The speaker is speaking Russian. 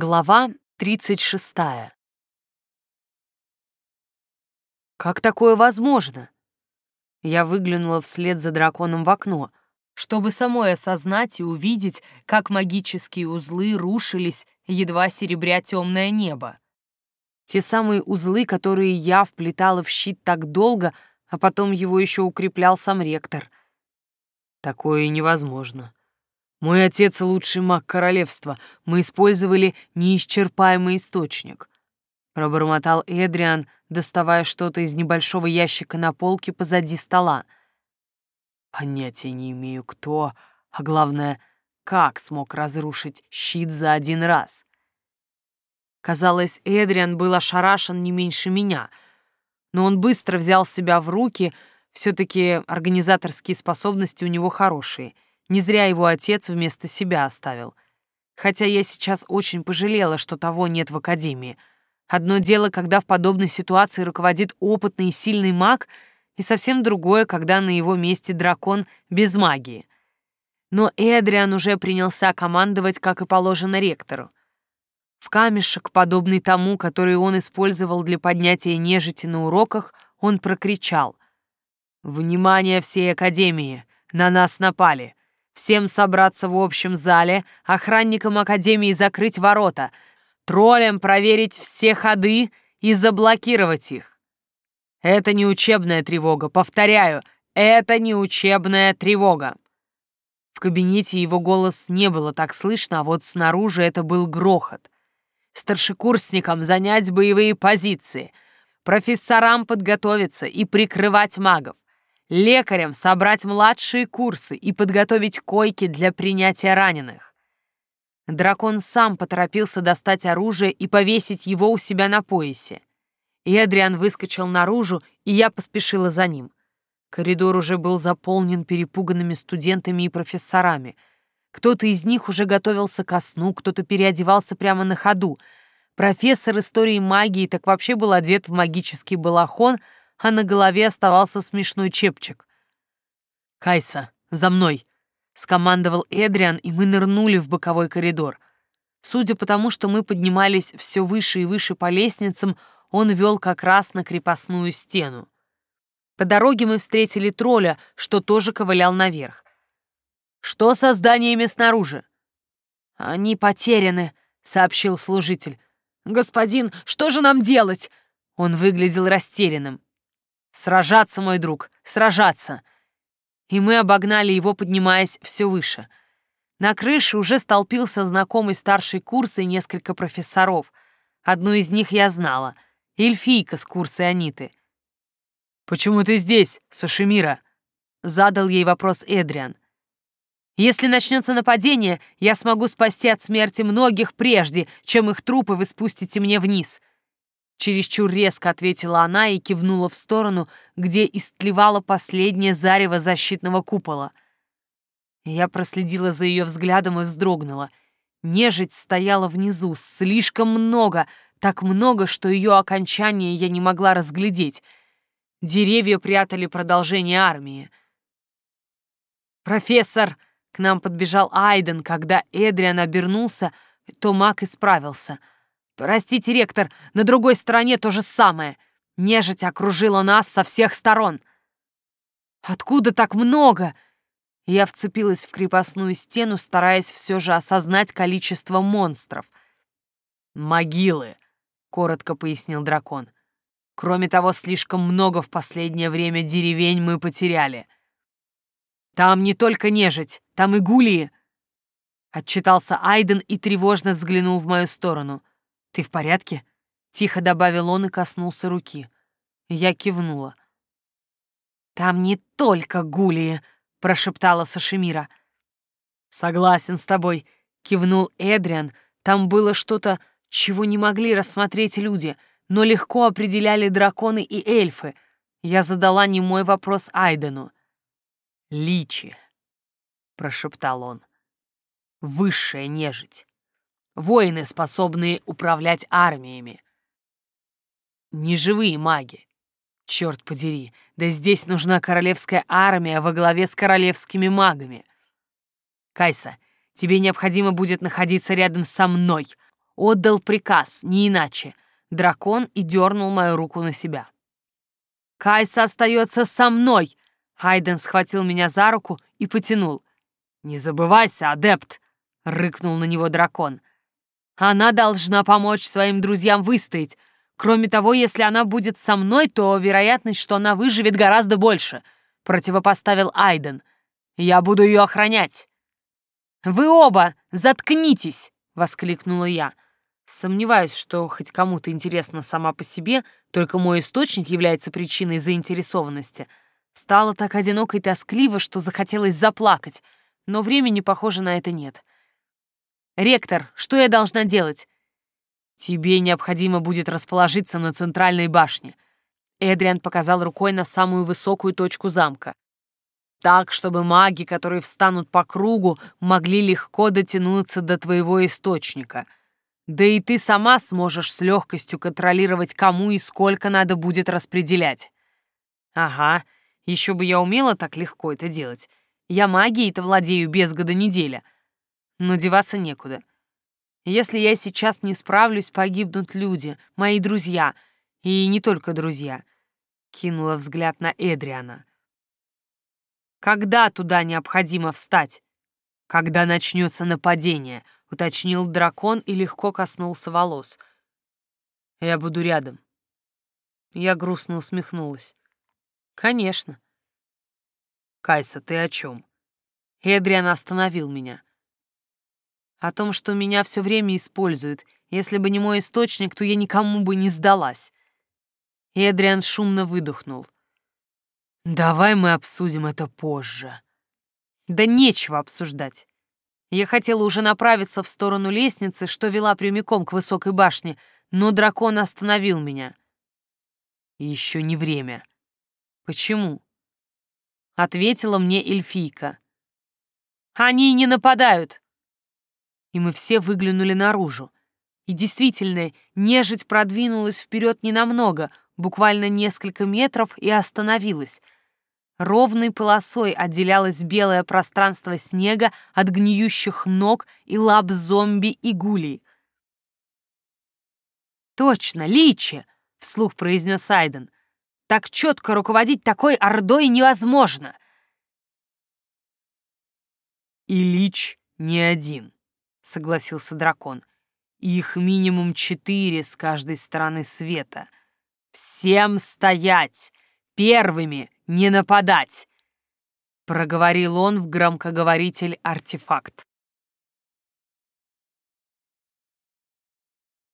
Глава 36. Как такое возможно? Я выглянула вслед за драконом в окно, чтобы самой осознать и увидеть, как магические узлы рушились, едва серебря темное небо. Те самые узлы, которые я вплетала в щит так долго, а потом его еще укреплял сам ректор. Такое невозможно. Мой отец — лучший маг королевства. Мы использовали неисчерпаемый источник. Пробормотал Эдриан, доставая что-то из небольшого ящика на полке позади стола. Понятия не имею, кто, а главное, как смог разрушить щит за один раз. Казалось, Эдриан был ошарашен не меньше меня, но он быстро взял себя в руки, все таки организаторские способности у него хорошие — не зря его отец вместо себя оставил. Хотя я сейчас очень пожалела, что того нет в академии. Одно дело, когда в подобной ситуации руководит опытный и сильный маг, и совсем другое, когда на его месте дракон без магии. Но Эдриан уже принялся командовать, как и положено ректору. В камешек, подобный тому, который он использовал для поднятия нежити на уроках, он прокричал. «Внимание всей Академии! На нас напали! Всем собраться в общем зале, охранникам Академии закрыть ворота, троллям проверить все ходы и заблокировать их. Это не учебная тревога, повторяю, это не учебная тревога. В кабинете его голос не было так слышно, а вот снаружи это был грохот. Старшекурсникам занять боевые позиции, профессорам подготовиться и прикрывать магов лекарям собрать младшие курсы и подготовить койки для принятия раненых. Дракон сам поторопился достать оружие и повесить его у себя на поясе. Эдриан выскочил наружу, и я поспешила за ним. Коридор уже был заполнен перепуганными студентами и профессорами. Кто-то из них уже готовился ко сну, кто-то переодевался прямо на ходу. Профессор истории магии так вообще был одет в магический балахон — а на голове оставался смешной чепчик. «Кайса, за мной!» — скомандовал Эдриан, и мы нырнули в боковой коридор. Судя по тому, что мы поднимались все выше и выше по лестницам, он вел как раз на крепостную стену. По дороге мы встретили тролля, что тоже ковылял наверх. «Что со зданиями снаружи?» «Они потеряны», — сообщил служитель. «Господин, что же нам делать?» Он выглядел растерянным. Сражаться, мой друг, сражаться. И мы обогнали его, поднимаясь все выше. На крыше уже столпился знакомый старший курс и несколько профессоров. Одну из них я знала — эльфийка с курса Аниты. «Почему ты здесь, Сашемира?» — задал ей вопрос Эдриан. «Если начнется нападение, я смогу спасти от смерти многих прежде, чем их трупы вы спустите мне вниз», Чересчур резко ответила она и кивнула в сторону, где истлевало последнее зарево защитного купола. Я проследила за ее взглядом и вздрогнула. Нежить стояла внизу, слишком много, так много, что ее окончание я не могла разглядеть. Деревья прятали продолжение армии. «Профессор!» — к нам подбежал Айден, когда Эдриан обернулся, то маг исправился — «Простите, ректор, на другой стороне то же самое. Нежить окружила нас со всех сторон». «Откуда так много?» Я вцепилась в крепостную стену, стараясь все же осознать количество монстров. «Могилы», — коротко пояснил дракон. «Кроме того, слишком много в последнее время деревень мы потеряли. Там не только нежить, там и гулии». Отчитался Айден и тревожно взглянул в мою сторону. «Ты в порядке?» — тихо добавил он и коснулся руки. Я кивнула. «Там не только гулии», — прошептала Сашемира. «Согласен с тобой», — кивнул Эдриан. «Там было что-то, чего не могли рассмотреть люди, но легко определяли драконы и эльфы. Я задала немой вопрос Айдену. «Личи», — прошептал он. «Высшая нежить воины, способные управлять армиями. Неживые маги. Черт подери, да здесь нужна королевская армия во главе с королевскими магами. Кайса, тебе необходимо будет находиться рядом со мной. отдал приказ, не иначе. Дракон и дернул мою руку на себя. «Кайса остается со мной!» Хайден схватил меня за руку и потянул. «Не забывайся, адепт!» — рыкнул на него дракон. «Она должна помочь своим друзьям выстоять. Кроме того, если она будет со мной, то вероятность, что она выживет, гораздо больше», — противопоставил Айден. «Я буду ее охранять». «Вы оба заткнитесь!» — воскликнула я. Сомневаюсь, что хоть кому-то интересно сама по себе, только мой источник является причиной заинтересованности. Стало так одиноко и тоскливо, что захотелось заплакать, но времени, похоже, на это нет. «Ректор, что я должна делать?» «Тебе необходимо будет расположиться на центральной башне». Эдриан показал рукой на самую высокую точку замка. Так, чтобы маги, которые встанут по кругу, могли легко дотянуться до твоего источника — да и ты сама сможешь с легкостью контролировать, кому и сколько надо будет распределять. Ага, еще бы я умела так легко это делать. Я магией-то владею без года неделя. Но деваться некуда. Если я сейчас не справлюсь, погибнут люди, мои друзья. И не только друзья. Кинула взгляд на Эдриана. Когда туда необходимо встать? Когда начнется нападение —— уточнил дракон и легко коснулся волос. «Я буду рядом». Я грустно усмехнулась. «Конечно». «Кайса, ты о чем?» Эдриан остановил меня. «О том, что меня все время используют. Если бы не мой источник, то я никому бы не сдалась». Эдриан шумно выдохнул. «Давай мы обсудим это позже». «Да нечего обсуждать. Я хотела уже направиться в сторону лестницы, что вела прямиком к высокой башне, но дракон остановил меня. Еще не время. Почему? Ответила мне эльфийка. Они не нападают. И мы все выглянули наружу. И действительно, нежить продвинулась вперед ненамного, буквально несколько метров и остановилась — Ровной полосой отделялось белое пространство снега от гниющих ног и лап зомби и гулей. «Точно, Личи!» — вслух произнес Айден. «Так четко руководить такой ордой невозможно!» «И Лич не один», — согласился дракон. «Их минимум четыре с каждой стороны света. Всем стоять! Первыми не нападать!» Проговорил он в громкоговоритель артефакт.